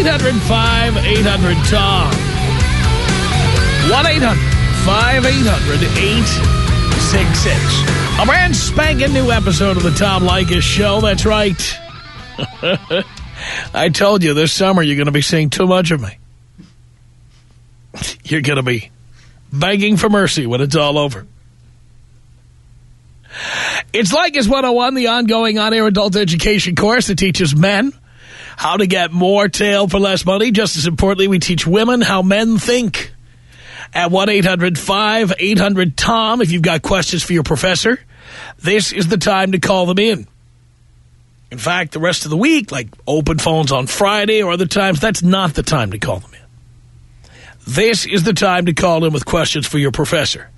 1-800-5800-TOM. 1-800-5800-866. A brand spanking new episode of the Tom Leykis Show. That's right. I told you this summer you're going to be seeing too much of me. You're going to be begging for mercy when it's all over. It's Leykis 101, the ongoing on-air adult education course that teaches men how to get more tail for less money. Just as importantly, we teach women how men think. At 1-800-5800-TOM, if you've got questions for your professor, this is the time to call them in. In fact, the rest of the week, like open phones on Friday or other times, that's not the time to call them. This is the time to call in with questions for your professor.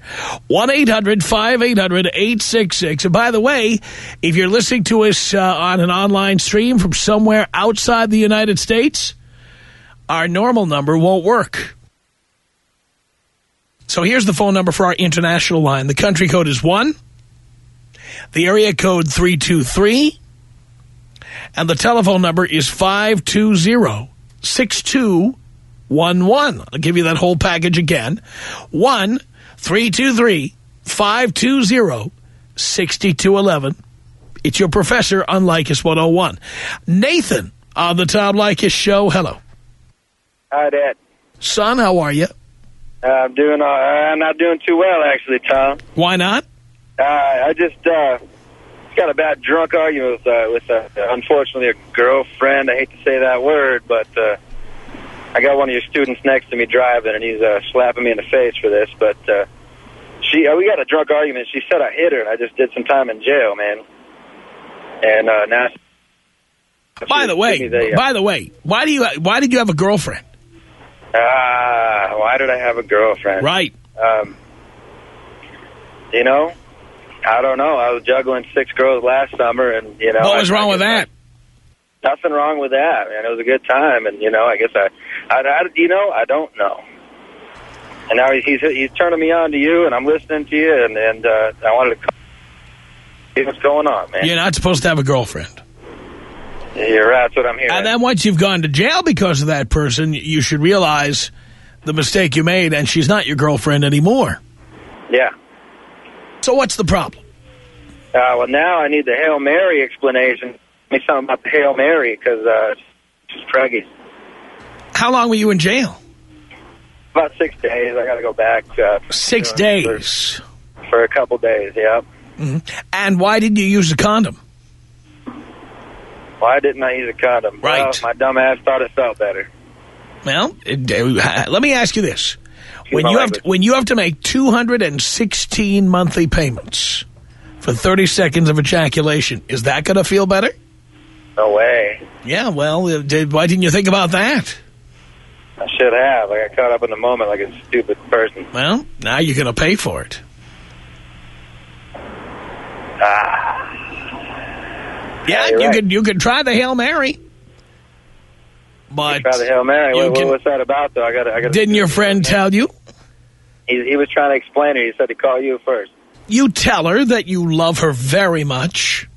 1-800-5800-866. And by the way, if you're listening to us uh, on an online stream from somewhere outside the United States, our normal number won't work. So here's the phone number for our international line. The country code is 1. The area code 323. And the telephone number is 520 62 one one. I'll give you that whole package again. One three two three five two zero sixty two eleven. It's your professor on Leykis 101. Nathan on the Tom Leykis show. Hello. Hi, Dad. Son, how are you? Uh, I'm doing. Uh, I'm not doing too well, actually, Tom. Why not? Uh, I just uh, got a bad drunk argument with, uh, with uh, unfortunately, a girlfriend. I hate to say that word, but uh, I got one of your students next to me driving, and he's uh, slapping me in the face for this. But uh, she, uh, we got a drunk argument. She said I hit her, and I just did some time in jail, man. And uh, now. By the way, the, uh, by the way, why do you why did you have a girlfriend? Ah, why did I have a girlfriend? Right. Um, you know, I don't know. I was juggling six girls last summer, and you know. What was I- wrong I with that? Nothing wrong with that, man. It was a good time, and you know, I guess I, I, I you know, I don't know. And now he's he's turning me on to you, and I'm listening to you, and and uh, I wanted to call, see what's going on, man. You're not supposed to have a girlfriend. You're right. That's what I'm hearing. And then once you've gone to jail because of that person, you should realize the mistake you made, and she's not your girlfriend anymore. yeah. So what's the problem? Uh, well, now I need the Hail Mary explanation. Me something about the Hail Mary, because uh, it's craggy. How long were you in jail? About six days. I got to go back. Uh, Six for- days. For a couple days, yeah. And why didn't you use a condom? Why didn't I use a condom? Right. Well, my dumb ass thought it felt better. Well, it, uh, let me ask you this. When you have to, when you have to make 216 monthly payments for 30 seconds of ejaculation, is that going to feel better? No way. Yeah, well, uh, did, why didn't you think about that? I should have. I got caught up in the moment like a stupid person. Well, now you're going to pay for it. Ah. Yeah, you're you right. could you could try the Hail Mary. But Try the Hail Mary. What, can- what's that about, though? I got. I got. didn't your friend tell you? He, he was trying to explain it. He said to call you first. You tell her that you love her very much.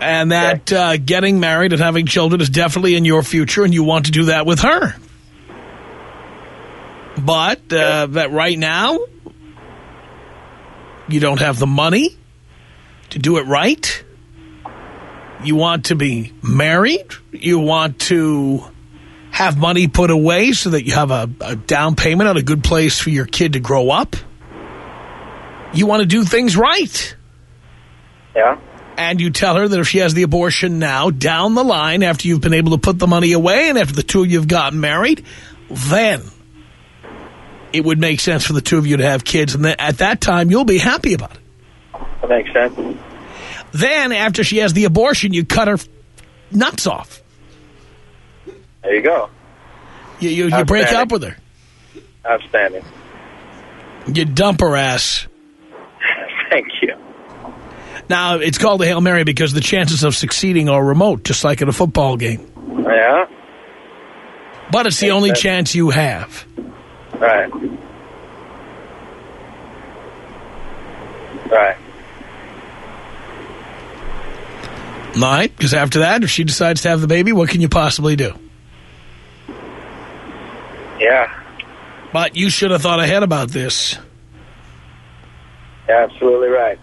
And that uh, getting married and having children is definitely in your future, and you want to do that with her. But uh, that right now, you don't have the money to do it right. You want to be married. You want to have money put away so that you have a, a down payment on a good place for your kid to grow up. You want to do things right. Yeah. And you tell her that if she has the abortion now, down the line, after you've been able to put the money away and after the two of you have gotten married, then it would make sense for the two of you to have kids. And then at that time, you'll be happy about it. That makes sense. Then, after she has the abortion, you cut her nuts off. There you go. You, you, you break up with her. Outstanding. You dump her ass. Thank you. Now, it's called a Hail Mary because the chances of succeeding are remote, just like in a football game. Yeah. But it's the only chance you have. Right. Right. Right? Because after that, if she decides to have the baby, what can you possibly do? Yeah. But you should have thought ahead about this. Absolutely right.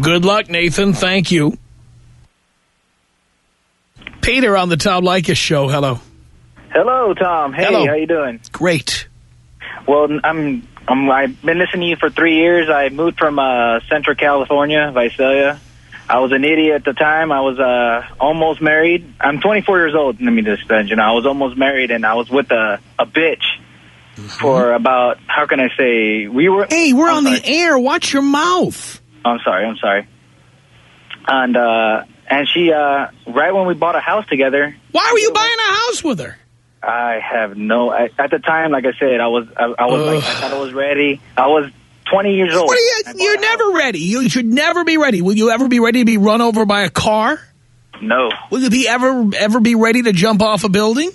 Good luck, Nathan. Thank you. Peter on the Tom Leykis show. Hello. Hello, Tom. Hey, Hello. how you doing? Great. Well, I'm, I'm I've been listening to you for three years. I moved from uh, Central California, Visalia. I was an idiot at the time. I was uh, almost married. I'm 24 years old. Let me just mention. I was almost married, and I was with a a bitch for about how can I say we were. Hey, we're I'm on sorry. the air. Watch your mouth. I'm sorry. I'm sorry. And uh, and she uh, right when we bought a house together, Why were you buying a house with her? I have no. I, at the time, like I said, I was I, I was like, I thought I was ready. I was 20 years old. What are You, you're never ready. You should never be ready. Will you ever be ready to be run over by a car? No, Will you be ever ever be ready to jump off a building?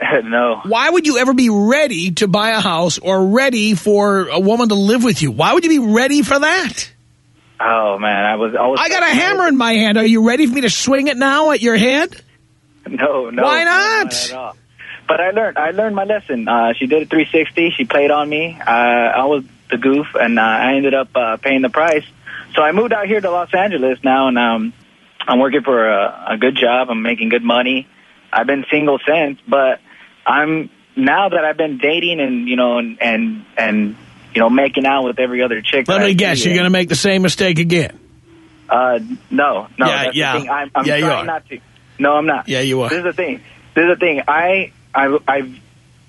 no. Why would you ever be ready to buy a house or ready for a woman to live with you? Why would you be ready for that? Oh man, I was. I was. I got a hammer in my hand. Are you ready for me to swing it now at your head? No, no. Why no, not? at all. But I learned. I learned my lesson. Uh, she did a 360. She played on me. Uh, I was the goof, and uh, I ended up uh, paying the price. So I moved out here to Los Angeles now, and um, I'm working for a, a good job. I'm making good money. I've been single since, but I'm now that I've been dating and you know and and and you know making out with every other chick. Let me guess, you're going to make the same mistake again. Uh, no, no. Yeah, yeah. I'm, I'm Yeah, you are. not to. No, I'm not. Yeah, you are. This is the thing. This is the thing. I, I, I've,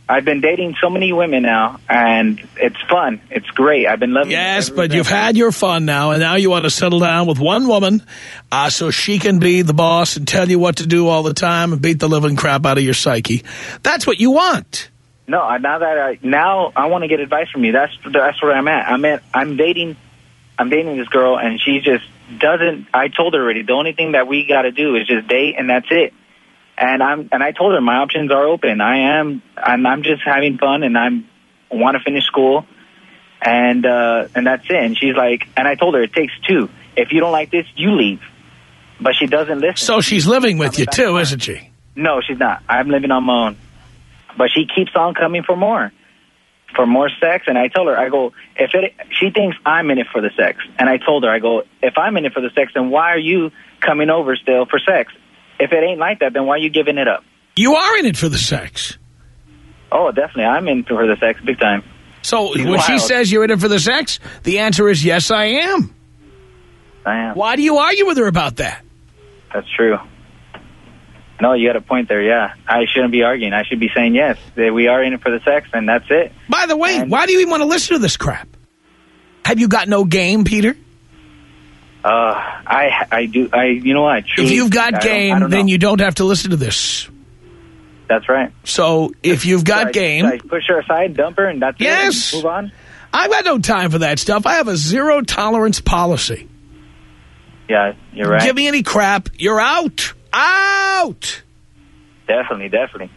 I've been dating so many women now, and it's fun. It's great. I've been loving. Yes, but you've had your fun now, and now you want to settle down with one woman uh, so she can be the boss and tell you what to do all the time and beat the living crap out of your psyche. That's what you want. No, I- now that I now I want to get advice from you. That's that's where I'm at. I'm at. I'm dating. I'm dating this girl, and she just doesn't. I told her already. The only thing that we got to do is just date, and that's it. And I'm and I told her my options are open. I am. I'm, I'm just having fun, and I'm want to finish school, and uh, and that's it. And she's like, and I told her it takes two. If you don't like this, you leave. But she doesn't listen. So she's living with you, too, isn't she? No, she's not. I'm living on my own. But she keeps on coming for more, for more sex. And I tell her, I go, if it, she thinks I'm in it for the sex. And I told her, I go, if I'm in it for the sex, then why are you coming over still for sex? If it ain't like that, then why are you giving it up? You are in it for the sex. Oh, definitely. I'm in for the sex big time. So She's when she says you're in it for the sex, the answer is yes, I am. I am. Why do you argue with her about that? That's true. No, you got a point there. Yeah, I shouldn't be arguing. I should be saying yes. That we are in it for the sex, and that's it. By the way, And- why do you even want to listen to this crap? Have you got no game, Peter? Uh, I, I do. I, you know what? I truly, If you've I got don't- game, don't then you don't have to listen to this. That's right. So if you've got Should I- game, should I push her aside, dump her, and that's Yes. it. and Move on. I've got no time for that stuff. I have a zero tolerance policy. Yeah, you're right. Give me any crap, you're out. Out. definitely, definitely.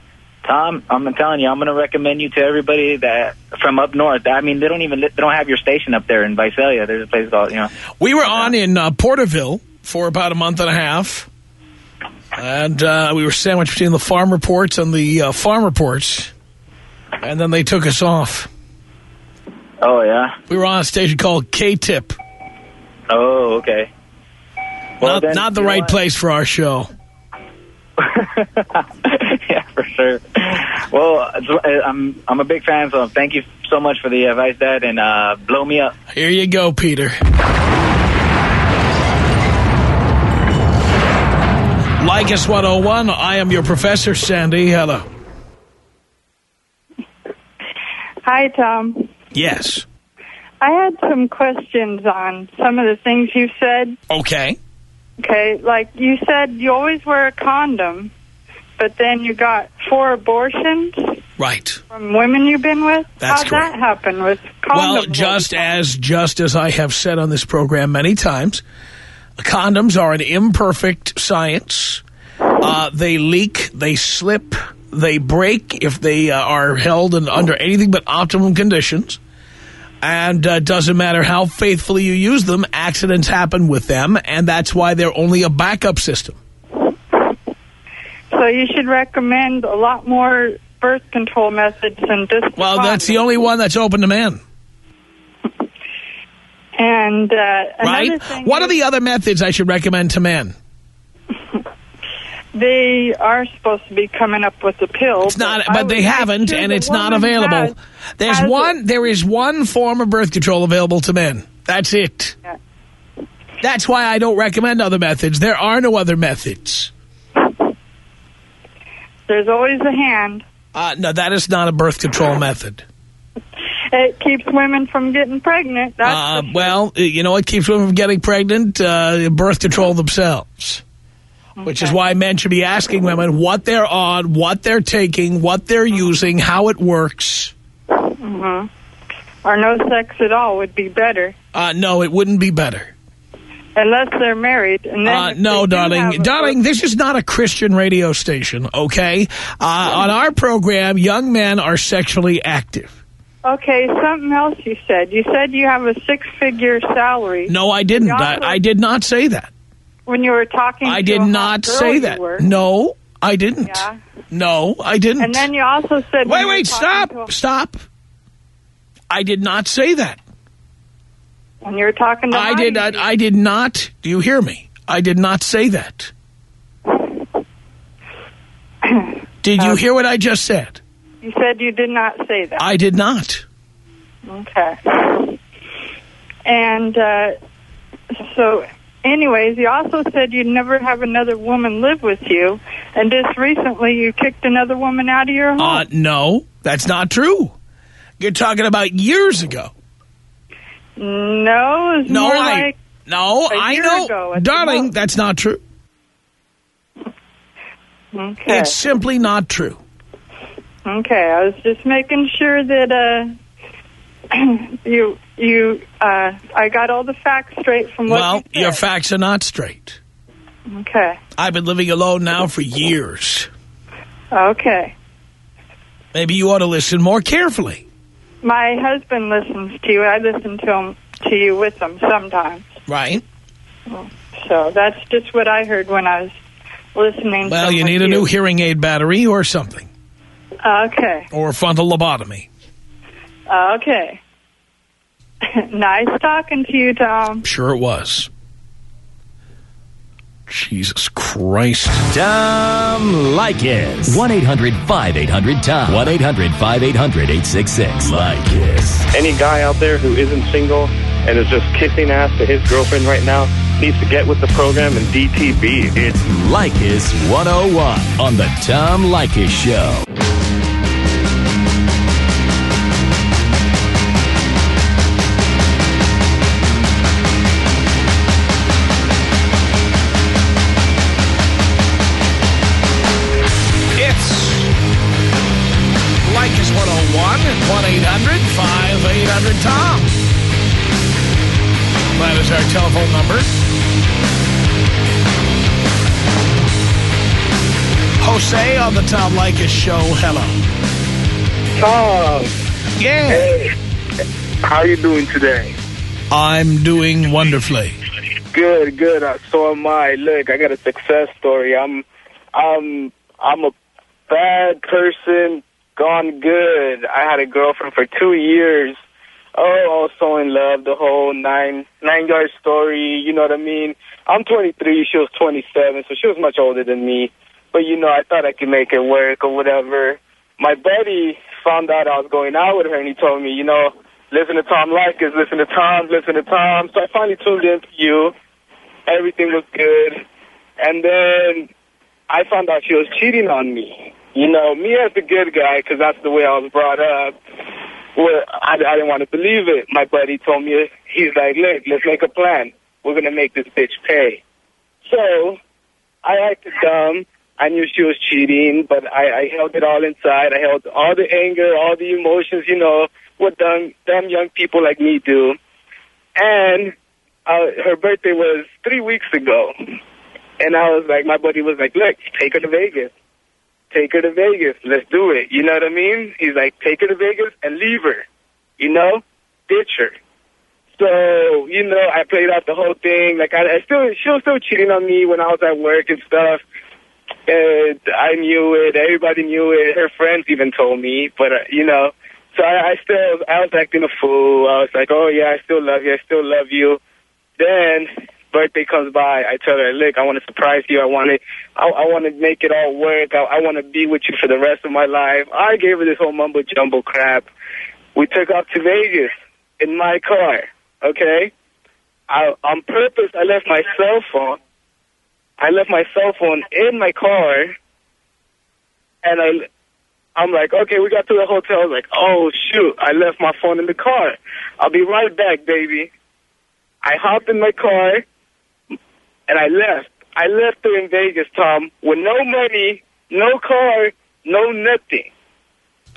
Tom, I'm telling you, I'm going to recommend you to everybody that from up north. I mean, they don't even they don't have your station up there in Visalia. There's a place called you know. We were on in uh, Porterville for about a month and a half. And uh, we were sandwiched between the farm reports and the uh, farm reports. And then they took us off. Oh yeah. We were on a station called K-Tip. Oh okay. Well, not not the right what? place for our show. yeah, for sure. Well, I'm I'm a big fan, so thank you so much for the advice, Dad, and uh, blow me up. Here you go, Peter. Leykis 101, I am your professor, Sandy. Hello. Hi, Tom. Yes. I had some questions on some of the things you said. Okay. Okay, like you said, you always wear a condom, but then you got four abortions Right. from women you've been with. That's How'd correct. that happen with condoms? Well, just as just as I have said on this program many times, condoms are an imperfect science. Uh, they leak, they slip, they break if they uh, are held in, under anything but optimum conditions. And uh, doesn't matter how faithfully you use them, accidents happen with them, and that's why they're only a backup system. So you should recommend a lot more birth control methods than just. Well, that's the only one that's open to men, And uh, right? What are the other methods I should recommend to men? They are supposed to be coming up with the pill. It's not, I but they haven't, and the it's not available. has- There's has one. it. There is one form of birth control available to men. That's it. Yeah. That's why I don't recommend other methods. There are no other methods. There's always a hand. Uh, no, that is not a birth control method. It keeps women from getting pregnant. That's Uh, well, you know what keeps women from getting pregnant? Uh, birth control themselves. Which is why men should be asking women what they're on, what they're taking, what they're using, how it works. Mhm. or no sex at all would be better, Uh, no, it wouldn't be better. unless they're married. And then Uh, no, darling. Darling, this is not a Christian radio station, okay? Uh, on our program, young men are sexually active. Okay, something else you said. You said you have a six-figure salary. No, I didn't. I, I did not say that. When you were talking, I did not say that. No, I didn't. Yeah. No, I didn't. And then you also said. wait, wait, stop, stop. I did not say that. When you were talking to I did not. I did not. Do you hear me? I did not say that. Did you hear what I just said? You said you did not say that. I did not. Okay. And uh, so, anyways, you also said you'd never have another woman live with you, and just recently you kicked another woman out of your home. Uh, no, that's not true. You're talking about years ago. no, it's No, I like no, I know, ago darling. That's not true. okay. It's simply not true. Okay, I was just making sure that uh, you you uh, I got all the facts straight from what Well, you said. your facts are not straight. Okay, I've been living alone now for years. okay. Maybe you ought to listen more carefully. My husband listens to you. I listen to him to you with him sometimes. Right? So that's just what I heard when I was listening. Well, you need a new hearing aid battery or something. Okay, Or frontal lobotomy. okay. nice talking to you, Tom. Sure it was. Jesus Christ. Tom Leykis. 1-800-5800-TOM. 1-800-5800-866. Leykis. any guy out there who isn't single and is just kissing ass to his girlfriend right now needs to get with the program and DTB. It's Leykis 101 on the Tom Leykis Show. Number. Jose on the Tom Leykis Show. Hello. Tom, Yeah. hey, how you doing today? I'm doing wonderfully. Good, good. Uh, so am I. Look, I got a success story. I'm, I'm, I'm a bad person gone good. I had a girlfriend for two years. Oh, I was so in love, the whole nine nine yard story. You know what I mean? I'm 23, she was 27, so she was much older than me. But you know, I thought I could make it work or whatever. My buddy found out I was going out with her, and he told me, you know, listen to Tom Leykis, listen to Tom, listen to Tom. So I finally tuned in to you. Everything was good, and then I found out she was cheating on me. You know, me as the good guy, because that's the way I was brought up. Well, I, I didn't want to believe it. My buddy told me, he's like, look, let's make a plan. We're going to make this bitch pay. So I acted dumb. I knew she was cheating, but I, I held it all inside. I held all the anger, all the emotions, you know, what dumb, dumb young people like me do. And uh, her birthday was three weeks ago. And I was like, my buddy was like, look, take her to Vegas. Take her to Vegas. Let's do it. You know what I mean? He's like, take her to Vegas and leave her. You know? Ditch her. So, you know, I played out the whole thing. Like, I, I still, she was still cheating on me when I was at work and stuff. And I knew it. Everybody knew it. Her friends even told me. But, uh, you know, so I, I still, I was acting a fool. I was like, oh, yeah, I still love you. I still love you. Then birthday comes by, I tell her, look, I want to surprise you. I want to, I, I want to make it all work. I, I want to be with you for the rest of my life. I gave her this whole mumbo jumbo crap. We took off to Vegas in my car. Okay, I, on purpose, I left my cell phone. I left my cell phone in my car, and I, I'm like, okay, we got to the hotel. I was like, oh shoot, I left my phone in the car. I'll be right back, baby. I hopped in my car and I left. I left her in Vegas, Tom, with no money, no car, no nothing.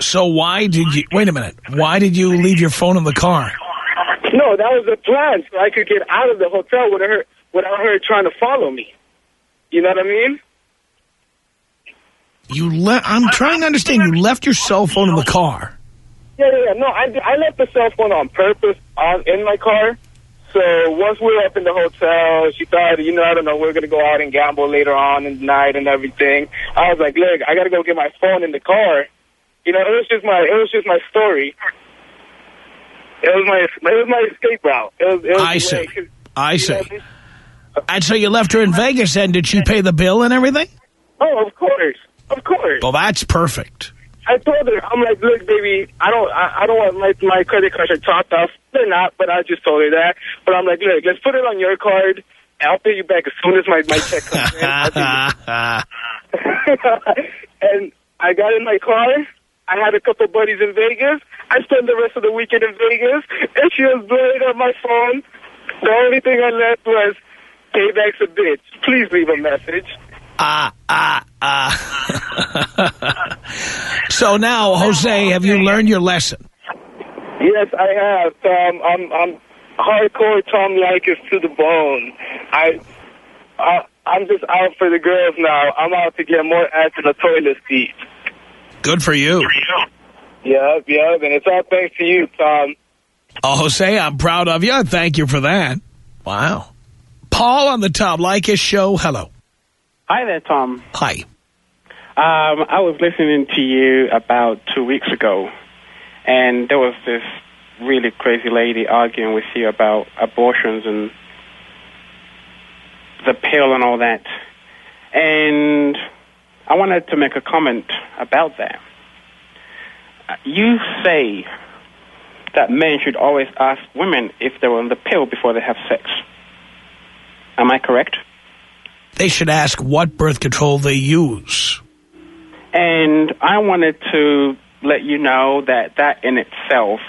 So why did you, wait a minute, why did you leave your phone in the car? No, that was the plan, so I could get out of the hotel without her, without her trying to follow me. You know what I mean? You left. I'm trying to understand, you left your cell phone in the car. Yeah, yeah, yeah. No, I, I left the cell phone on purpose on in my car. So once we were up in the hotel, she thought, you know, I don't know, we are going to go out and gamble later on in the night and everything. I was like, look, I got to go get my phone in the car. You know, it was just my, it was just my story. It was my, it was my escape route. It was, it was I see. I see. And so you left her in Vegas, and did she pay the bill and everything? Oh, of course. Of course. Well, that's perfect. I told her, I'm like, look, baby, I don't, I, I don't want my my credit cards are topped off. They're not, but I just told her that. But I'm like, look, let's put it on your card. I'll pay you back as soon as my my check comes in. and I got in my car. I had a couple buddies in Vegas. I spent the rest of the weekend in Vegas, and she was blowing up my phone. The only thing I left was, payback's a bitch. Please leave a message. Ah, ah, ah. so now, Jose, have you learned your lesson? Yes, I have. Um, I'm, I'm hardcore Tom Leykis to the bone. I, I, I'm just out for the girls now. I'm out to get more ass in the toilet seat. Good for you. Yep, yep, and it's all thanks to you, Tom. Oh, Jose, I'm proud of you. Thank you for that. Wow. Paul on the Tom Leykis show. Hello. Hi there, Tom. Hi. Um, I was listening to you about two weeks ago, and there was this really crazy lady arguing with you about abortions and the pill and all that. And I wanted to make a comment about that. You say that men should always ask women if they're on the pill before they have sex. Am I correct? They should ask what birth control they use. And I wanted to let you know that that in itself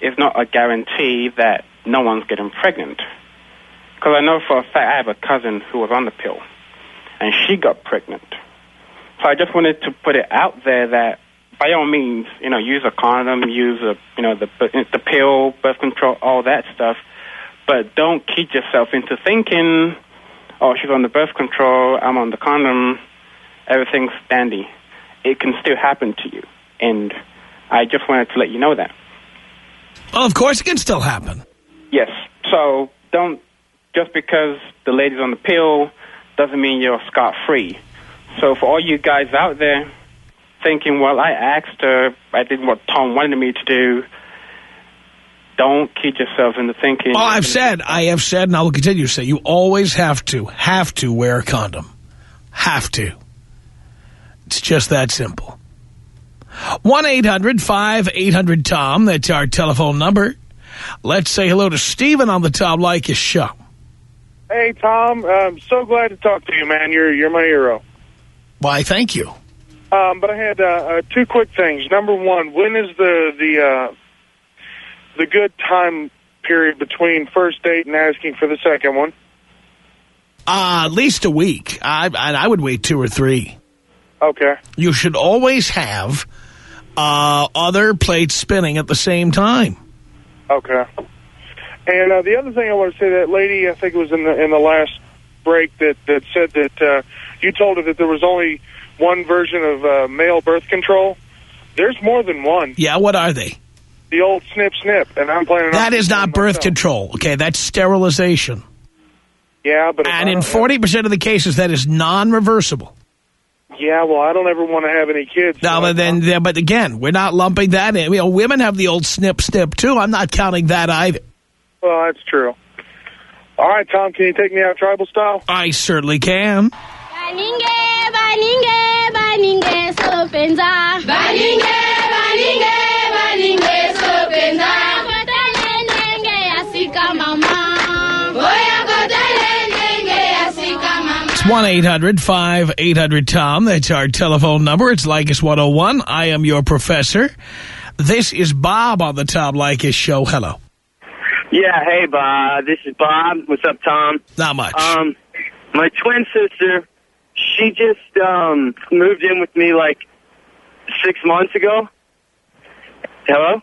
is not a guarantee that no one's getting pregnant. Because I know for a fact I have a cousin who was on the pill, and she got pregnant. So I just wanted to put it out there that by all means, you know, use a condom, use a, you know, the the pill, birth control, all that stuff, but don't kid yourself into thinking oh, she's on the birth control, I'm on the condom, everything's dandy. It can still happen to you. And I just wanted to let you know that. Well, of course it can still happen. Yes. So don't, just because the lady's on the pill doesn't mean you're scot-free. So for all you guys out there thinking, well, I asked her, I did what Tom wanted me to do, don't kid yourself into thinking. Well, I've said, I have said, and I will continue to say, you always have to, have to wear a condom. Have to. It's just that simple. 1-800-5800-TOM. That's our telephone number. Let's say hello to Stephen on the Tom Leykis show. Hey, Tom. I'm so glad to talk to you, man. You're you're my hero. Why, thank you. Um, but I had uh, uh, two quick things. Number one, when is the the uh, the good time period between first date and asking for the second one? Uh, at least a week. I, I, I would wait two or three. Okay. You should always have uh, other plates spinning at the same time. Okay. And uh, the other thing I want to say, that lady, I think it was in the in the last break that that said that uh, you told her that there was only one version of uh, male birth control. There's more than one. Yeah, what are they? The old snip snip, and I'm planning. on That is not birth myself. control. Okay, that's sterilization. Yeah, but And in 40% of the cases, that is non-reversible. yeah, well, I don't ever want to have any kids. No, so but then, yeah, but again, we're not lumping that in. You know, women have the old snip snip too. I'm not counting that either. Well, that's true. All right, Tom, can you take me out tribal style? I certainly can. Baninge, baninge, baninge, sopenza. Baninge, baninge, 1-800-5800-TOM. That's our telephone number. It's Leykis 101. I am your professor. This is Bob on the Tom Leykis show. Hello. Yeah, hey, Bob. This is Bob. What's up, Tom? Not much. Um, my twin sister, she just um moved in with me like six months ago. Hello?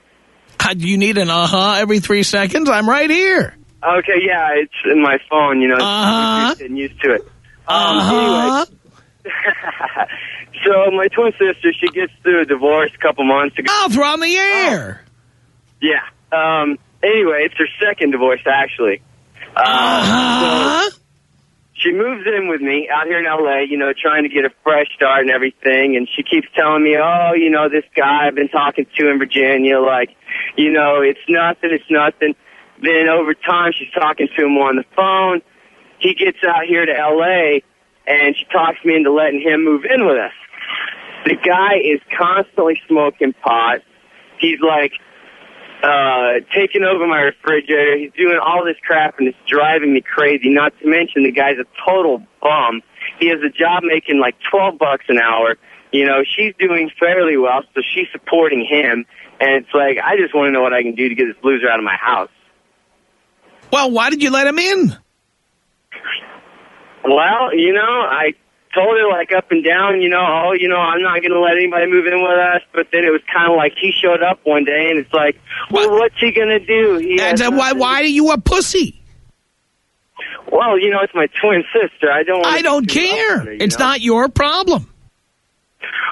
Uh, Do you need an uh-huh every three seconds? I'm right here. Okay, yeah, it's in my phone. You know, Uh-huh. getting used to it. Um, Uh-huh. anyway, so my twin sister, she gets through a divorce a couple months ago. Mouth, we're on the air. Yeah. Um. Anyway, it's her second divorce actually. Um, Uh-huh. so she moves in with me out here in L.A. You know, trying to get a fresh start and everything. And she keeps telling me, "Oh, you know, this guy I've been talking to in Virginia, like, you know, it's nothing, it's nothing." Then over time, she's talking to him on the phone. He gets out here to L.A. and she talks me into letting him move in with us. The guy is constantly smoking pot. He's like uh, taking over my refrigerator. He's doing all this crap, and it's driving me crazy. Not to mention the guy's a total bum. He has a job making like twelve bucks an hour. You know, she's doing fairly well, so she's supporting him. And it's like, I just want to know what I can do to get this loser out of my house. Well, why did you let him in? Well, you know, I told her like up and down, you know, oh, you know, I'm not going to let anybody move in with us. But then it was kind of like he showed up one day, and it's like, well, what's he going to do? He And uh, why, why are you a pussy? Well, you know, it's my twin sister. I don't. I don't be too rough care. her, It's know? not your problem.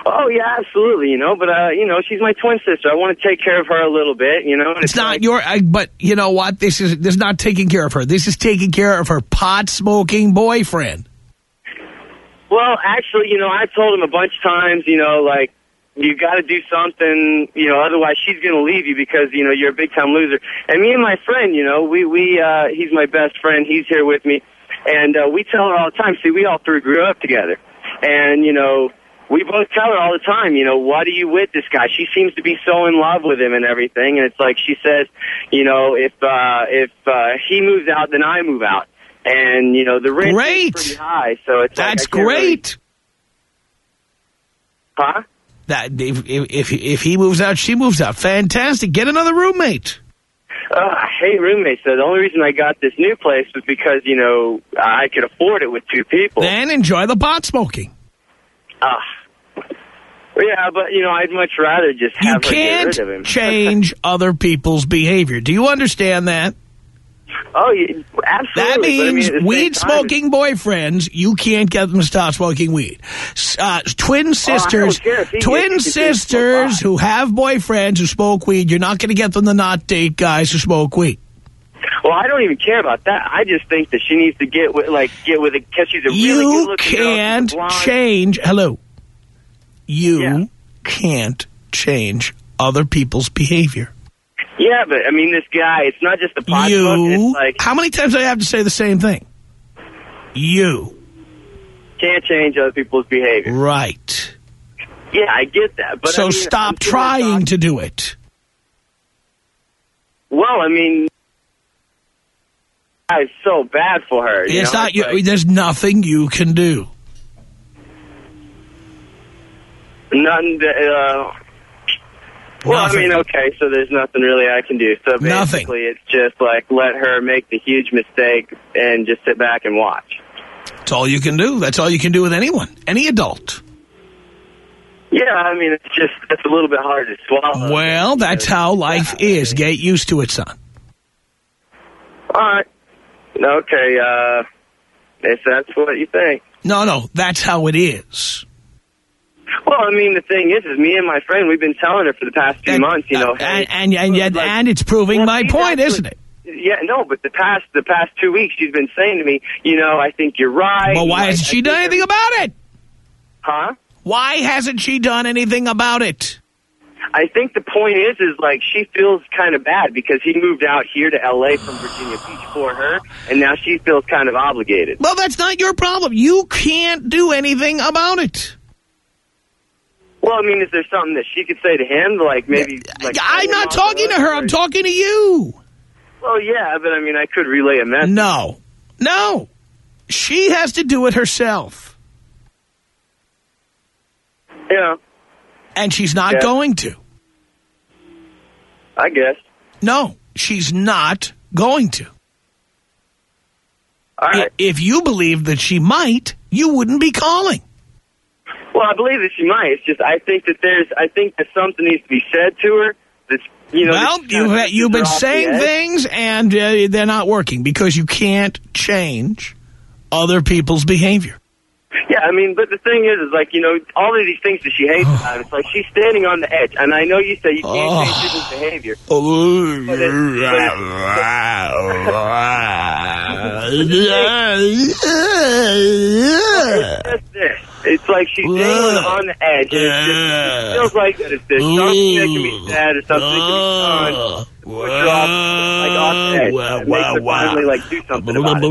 Oh yeah, absolutely. You know, but uh, you know, she's my twin sister. I want to take care of her a little bit. You know, and It's not like, your, I, but you know what? This is, this is not taking care of her. This is taking care of her pot-smoking boyfriend. Well, actually, you know, I told him a bunch of times. You know, like you got to do something. You know, otherwise she's going to leave you because you know you're a big time loser. And me and my friend, you know, we we uh, he's my best friend. He's here with me, and uh, we tell her all the time. See, we all three grew up together, and you know. We both tell her all the time, you know, what are you with this guy? She seems to be so in love with him and everything. And it's like she says, you know, if uh, if uh, he moves out, then I move out. And you know, the rent Great. is pretty high, so it's That's I can't really- great. huh? That if, if if he moves out, she moves out. Fantastic. Get another roommate. Uh, I hate roommates. So the only reason I got this new place was because you know I could afford it with two people. Then enjoy the pot smoking. Ah. Yeah, but you know I'd much rather just You can't rid of him. change other people's behavior. Do you understand that? oh, absolutely. That but I mean, means at weed time- smoking boyfriends, you can't get them to stop smoking weed. Uh, twin sisters, if he- if twin can sisters who have boyfriends who smoke weed, you're not going to get them to not date guys who smoke weed. Well, I don't even care about that. I just think that she needs to get with like get with it because she's a really good looking girl. She's can't change. Hello. You Yeah. can't change other people's behavior. Yeah, but I mean, this guy, it's not just the pot You. It's like, How many times do I have to say the same thing? You. can't change other people's behavior. Right. Yeah, I get that. But I so mean, stop I'm trying to do it. Well, I mean, it's so bad for her. It's know? not. It's You, like, there's nothing you can do. Nothing. To, uh, well, I mean, okay, so there's nothing really I can do. So basically, Nothing. it's just like let her make the huge mistake and just sit back and watch. That's all you can do. That's all you can do with anyone, any adult. Yeah, I mean, it's just it's a little bit hard to swallow. Well, that's how life is. Get used to it, son. All right. Okay. Uh, if that's what you think. No, no, that's how it is. Well, I mean, the thing is, is me and my friend, we've been telling her for the past few months, you know, uh, hey, And and and, and, and it's proving my point, actually- isn't it? yeah, no, but the past the past two weeks, she's been saying to me, you know, I think you're right. Well, why I- hasn't I she think done anything about it? Huh? Why hasn't she done anything about it? I think the point is, is like she feels kind of bad because he moved out here to L.A. from Virginia Beach for her, and now she feels kind of obligated. Well, that's not your problem. You can't do anything about it. Well, I mean, is there something that she could say to him, like maybe? Like I'm not talking to her. I'm talking to you. Well, yeah, but I mean, I could relay a message. No. No. She has to do it herself. Yeah, And she's not Yeah. going to. I guess. No, she's not going to. All right. If you believed that she might, you wouldn't be calling. Well, I believe that she might. It's just I think that there's I think that something needs to be said to her. That's you know. well, you've, you've been pushes her off the saying things and uh, they're not working because you can't change other people's behavior. Yeah, I mean, but the thing is, is like you know, all of these things that she hates about. it, It's like she's standing on the edge, and I know you say you can't Oh. change people's behavior. Oh, it's just this. It's like she's dangling on the edge. And it's just, it feels like that if there's something that can be said or something that can be done, to push her like off the edge. That makes her finally like do something about it.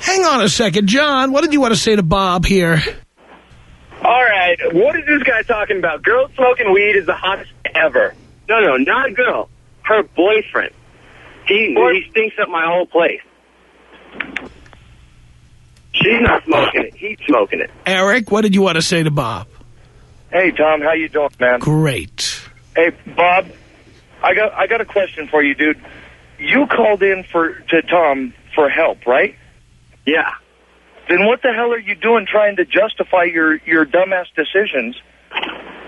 Hang on a second, John. What did you want to say to Bob here? All right, what is this guy talking about? Girl smoking weed is the hottest ever. No, no, not a girl. Her boyfriend. He he stinks up my whole place. She's not smoking it. He's smoking it. Eric, what did you want to say to Bob? Hey, Tom, how you doing, man? Great. Hey, Bob, I got I got a question for you, dude. You called in for to Tom for help, right? Yeah. Then what the hell are you doing trying to justify your your dumbass decisions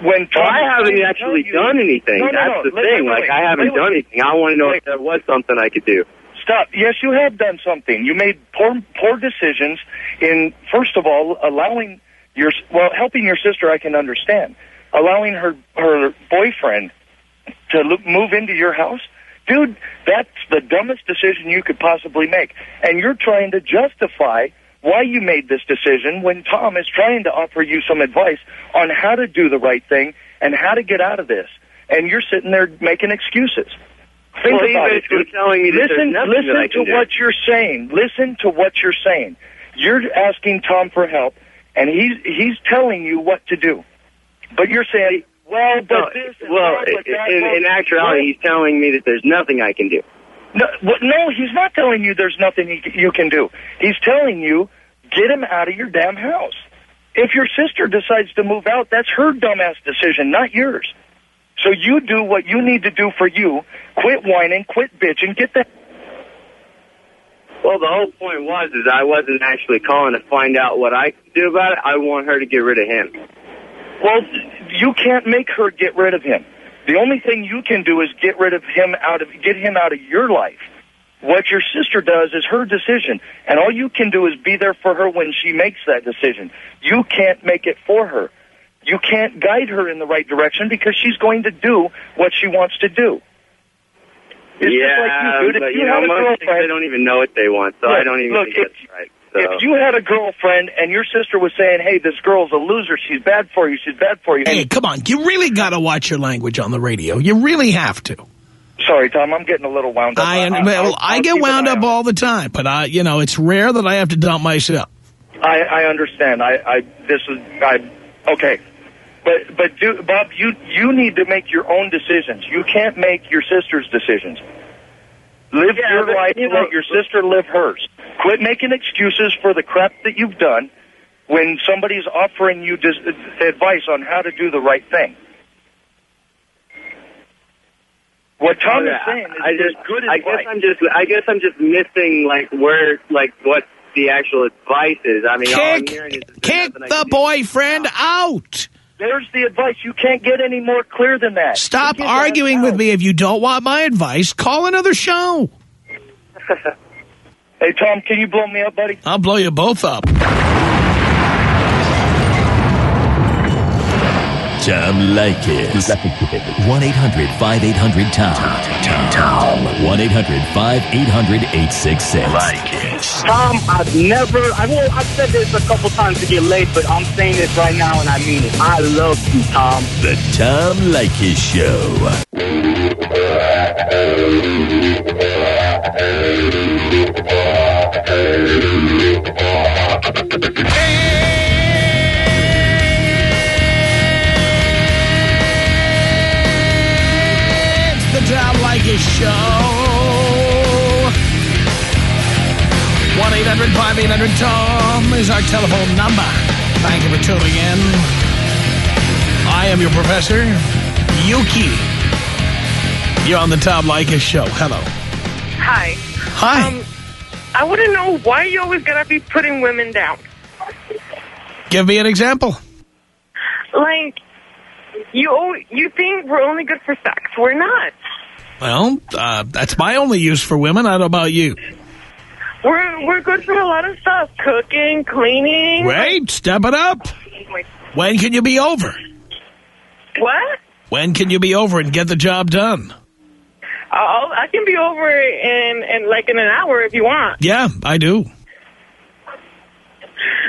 when Tom Well, I haven't actually you- done anything. No, no, That's no. the Wait, thing. like wait. I haven't Wait, done anything. I want to know Wait. if there was something I could do. Stop. Yes, you have done something. You made poor poor decisions in first of all allowing your well helping your sister. I can understand allowing her her boyfriend to lo- move into your house. Dude, that's the dumbest decision you could possibly make. And you're trying to justify why you made this decision when Tom is trying to offer you some advice on how to do the right thing and how to get out of this. And you're sitting there making excuses. Think Well, he's about it, basically dude. telling me listen, listen that to do. what you're saying. Listen to what you're saying. You're asking Tom for help, and he's he's telling you what to do. But you're saying, well, but No, this well, that, in, well, in actuality, he's telling me that there's nothing I can do. no, no, he's not telling you there's nothing he, you can do. He's telling you get him out of your damn house. If your sister decides to move out, that's her dumbass decision, not yours. So you do what you need to do for you. Quit whining, quit bitching, get the Well, the whole point was is I wasn't actually calling to find out what I could do about it. I want her to get rid of him. Well, you can't make her get rid of him. The only thing you can do is get rid of him out of get him out of your life. What your sister does is her decision, and all you can do is be there for her when she makes that decision. You can't make it for her. You can't guide her in the right direction because she's going to do what she wants to do. It's yeah, like you, dude. If but you you know, had a most things girlfriend- they don't even know what they want, so Look, I don't even look, think if- that's right. So. If you had a girlfriend and your sister was saying, hey, this girl's a loser, she's bad for you, she's bad for you. Hey, come on. You really got to watch your language on the radio. You really have to. Sorry, Tom, I'm getting a little wound up. I, I'll- well, I'll- I I'll get wound up all the time, but I, you know, it's rare that I have to dump myself. I, I understand. I, I, this is, I, okay. But, but do, Bob, you, you need to make your own decisions. You can't make your sister's decisions. Live Yeah, your but, life, you know- let your sister live hers. Quit making excuses for the crap that you've done when somebody's offering you dis- advice on how to do the right thing. What Tom Okay, is saying is I just, there's good I guess I'm just, I guess I'm just missing like where, like what the actual advice is. I mean, all I'm Kick, hearing is kick the boyfriend out. There's the advice. You can't get any more clear than that. Stop arguing with me. If you don't want my advice, call another show. Hey, Tom, can you blow me up, buddy? I'll blow you both up. Tom Leykis. 1-800-5800-TOM. Tom. Tom. 1-800-5800-866. Leykis. Tom, I've never, I will, I've said this a couple times to get late, but I'm saying this right now and I mean it. I love you, Tom. The Tom Leykis Show. It's Leykis Show. 1-800-5800-TOM is our telephone number. Thank you for tuning in. I am your professor, Yuki. You're on the Tom Leykis Show. Hello. Hi. Hi. Um, I want to know why you always gotta be putting women down. Give me an example. Like, you you think we're only good for sex. We're not. Well, uh, that's my only use for women. I don't know about you. We're we're good for a lot of stuff. Cooking, cleaning. Wait, step it up. When can you be over? What? When can you be over and get the job done? I'll, I can be over in, in like in an hour if you want. Yeah, I do.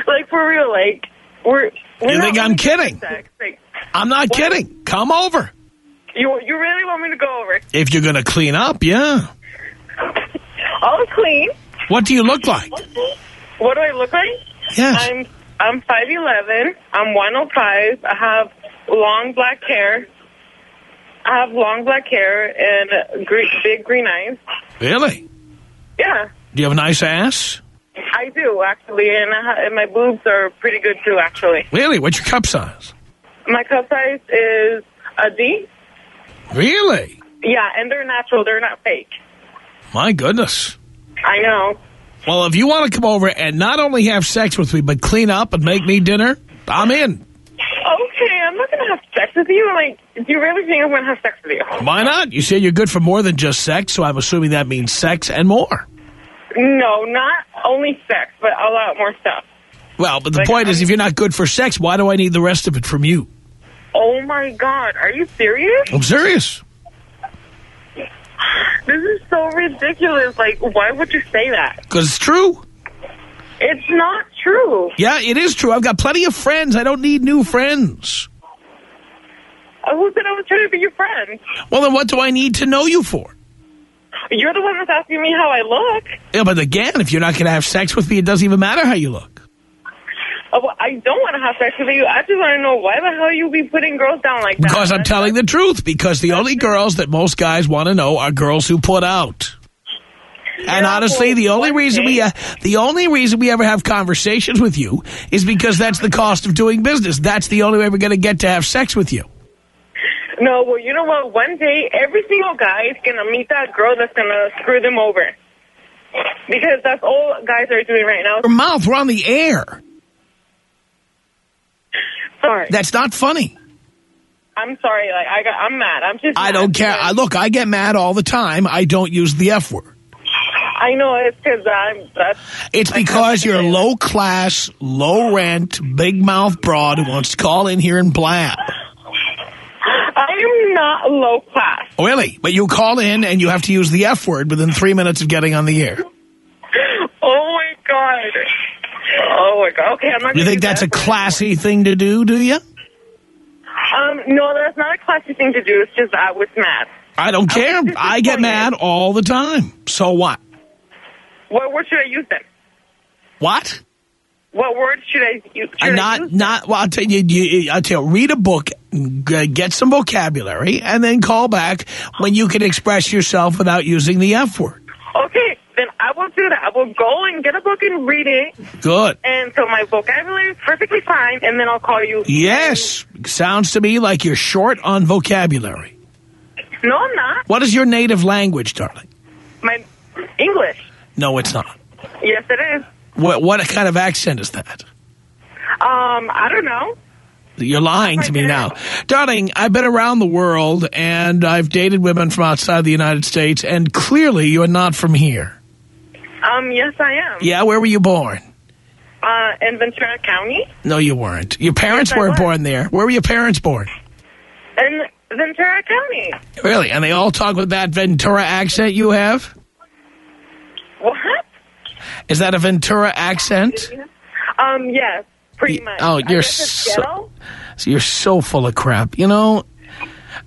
Like for real, like we're. we're You think I'm only good for kidding? Like, I'm not kidding. Come over. You you really want me to go over? If you're going to clean up, yeah. I'll clean. What do you look like? What do I look like? Yes. I'm I'm five eleven. I'm one oh five. I have long black hair. I have long black hair and gre big green eyes. Really? Yeah, Do you have a nice ass? I do actually, and, I and my boobs are pretty good too. Actually, Really? What's your cup size? my cup size is a D. Really? Yeah, and they're natural. They're not fake. My goodness. I know. Well, if you want to come over and not only have sex with me, but clean up and make me dinner, I'm in. Okay, I'm not gonna have sex with you. Like, do you really think I'm gonna have sex with you? Why not? You say you're good for more than just sex, so I'm assuming that means sex and more. No, not only sex, but a lot more stuff. Well, but the Like, point is, I'm- if you're not good for sex, why do I need the rest of it from you? Oh my God, are you serious? I'm serious. This is so ridiculous. Like, why would you say that? Because it's true. It's not true. Yeah, it is true. I've got plenty of friends. I don't need new friends. Uh, Who said I was trying to be your friend? Well, then what do I need to know you for? You're the one that's asking me how I look. Yeah, but again, if you're not going to have sex with me, it doesn't even matter how you look. I don't want to have sex with you. I just want to know why the hell you be putting girls down like that. Because I'm telling the truth. Because the only girls that most guys want to know are girls who put out. And honestly, the only reason we uh, the only reason we ever have conversations with you is because that's the cost of doing business. That's the only way we're going to get to have sex with you. No, well, you know what? One day, every single guy is going to meet that girl that's going to screw them over. Because that's all guys are doing right now. Your mouth, we're on the air. Sorry. That's not funny. I'm sorry. Like I got, I'm mad. I'm just. I don't care. I, look, I get mad all the time. I don't use the F word. I know it's because I'm. That's, It's because you're a low class, low rent, big mouth broad who wants to call in here and blab. I am not low class. Really? But you call in and you have to use the F word within three minutes of getting on the air. God. Okay, I'm not. You think that's a that. classy thing to do, do you? Um, no, that's not a classy thing to do. It's just I was mad. I don't care. I get mad all the time. So what? What word should I use then? What? What word should I use? Should I'm I not, use? not, well, I'll tell you, you, I'll tell you, read a book, get some vocabulary, and then call back when you can express yourself without using the F word. Okay, then I will do that. I will go and get a book and read it. Good. And so my vocabulary is perfectly fine, and then I'll call you. Yes. Sounds to me like you're short on vocabulary. No, I'm not. What is your native language, darling? My English. No, it's not. Yes, it is. What, what kind of accent is that? Um, I don't know. You're lying to me now. Darling, I've been around the world, and I've dated women from outside the United States, and clearly you are not from here. Um, yes, I am. Yeah, where were you born? Uh, in Ventura County. No, you weren't. Your parents Yes, weren't born there. Where were your parents born? In Ventura County. Really? And they all talk with that Ventura accent you have? What? Is that a Ventura accent? Um, yes, pretty much. Oh, you're it's so, you're so full of crap. You know,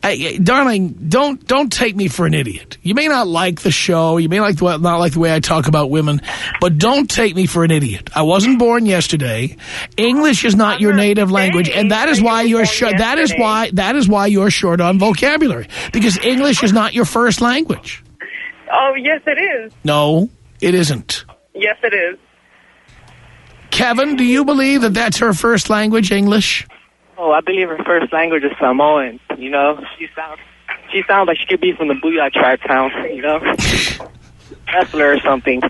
I, darling, don't don't take me for an idiot. You may not like the show, you may like the, not like the way I talk about women, but don't take me for an idiot. I wasn't born yesterday. English is not your native language, and that is why you're short. That is why that is why you're short on vocabulary because English is not your first language. Oh, yes, it is. No, it isn't. Yes, it is. Kevin, do you believe that that's her first language, English? Oh, I believe her first language is Samoan. You know, she sounds she sounds like she could be from the Booyah tribe town. You know, wrestler or something.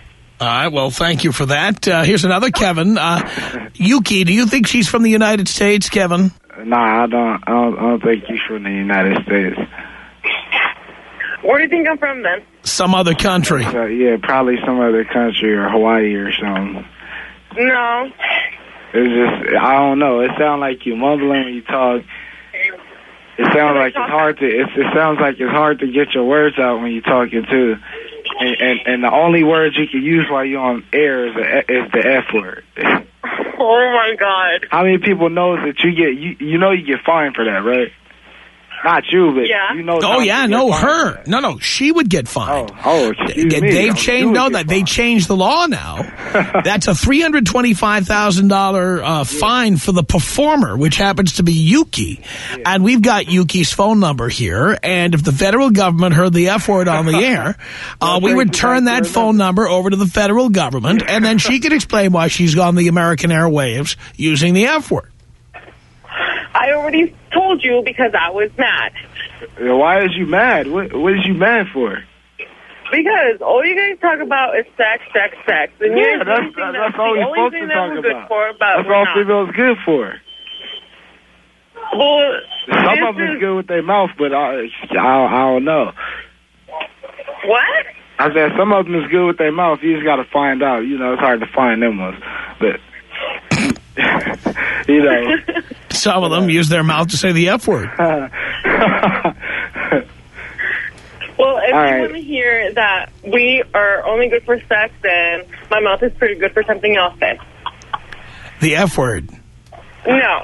All right, well, thank you for that. Uh, here's another Kevin. Uh, Yuki, do you think she's from the United States, Kevin? Nah, I don't. I don't, I don't think you're from the United States. Where do you think I'm from then? Some other country. So, yeah, probably some other country or Hawaii or something. No. It's just I don't know. It sounds like you mumbling when you talk. It sounds like it's hard to. It's, it sounds like it's hard to get your words out when you're talking too. And, and and the only words you can use while you're on air is the, is the F word. Oh my God. How many people knows that you get you you know you get fined for that, right? Not you, but Yeah. you know. Oh, yeah, people no, get fined for her. No, no, she would get fined. Oh, excuse me. They've Oh, changed, no, that they changed the law now. That's a $325,000 uh, fine for the performer, which happens to be Yuki. And we've got Yuki's phone number here. And if the federal government heard the F word on the air, uh, we would turn that phone number over to the federal government. And then she could explain why she's on the American airwaves using the F word. I already told you because I was mad. Why is you mad? What what is you mad for? Because all you guys talk about is sex, sex, sex. And Yeah, that's that's that's all only supposed to talk good about. for, That's all not. females good for. Well, Some of them is good with their mouth, but I, I, I don't know. What? I said some of them is good with their mouth. You just got to find out. You know, it's hard to find them ones, but you know. Some of them use their mouth to say the F word. Well, if All you right. want to hear that we are only good for sex, then my mouth is pretty good for something else then. The F word. No.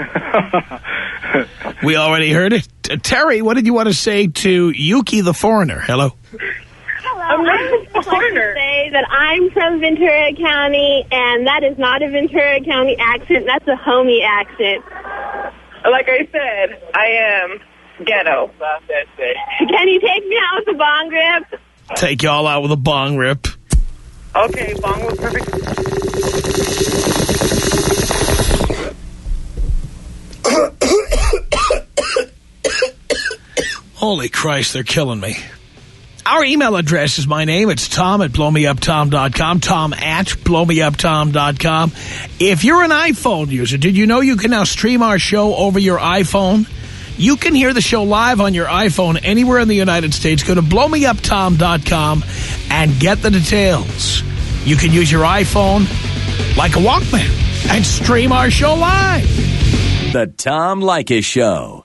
We already heard it. Terry, what did you want to say to Yuki the foreigner? Hello. Hello, I would just like to say that I'm from Ventura County, and that is not a Ventura County accent. That's a homie accent. Like I said, I am ghetto. Can you take me out with a bong rip? Take y'all out with a bong rip. Okay, bong was perfect. Holy Christ, they're killing me. Our email address is my name. It's Tom at blowmeuptom.com. Tom at blowmeuptom.com. If you're an iPhone user, did you know you can now stream our show over your iPhone? You can hear the show live on your iPhone anywhere in the United States. Go to blowmeuptom.com and get the details. You can use your iPhone like a Walkman and stream our show live. The Tom Leykis Show.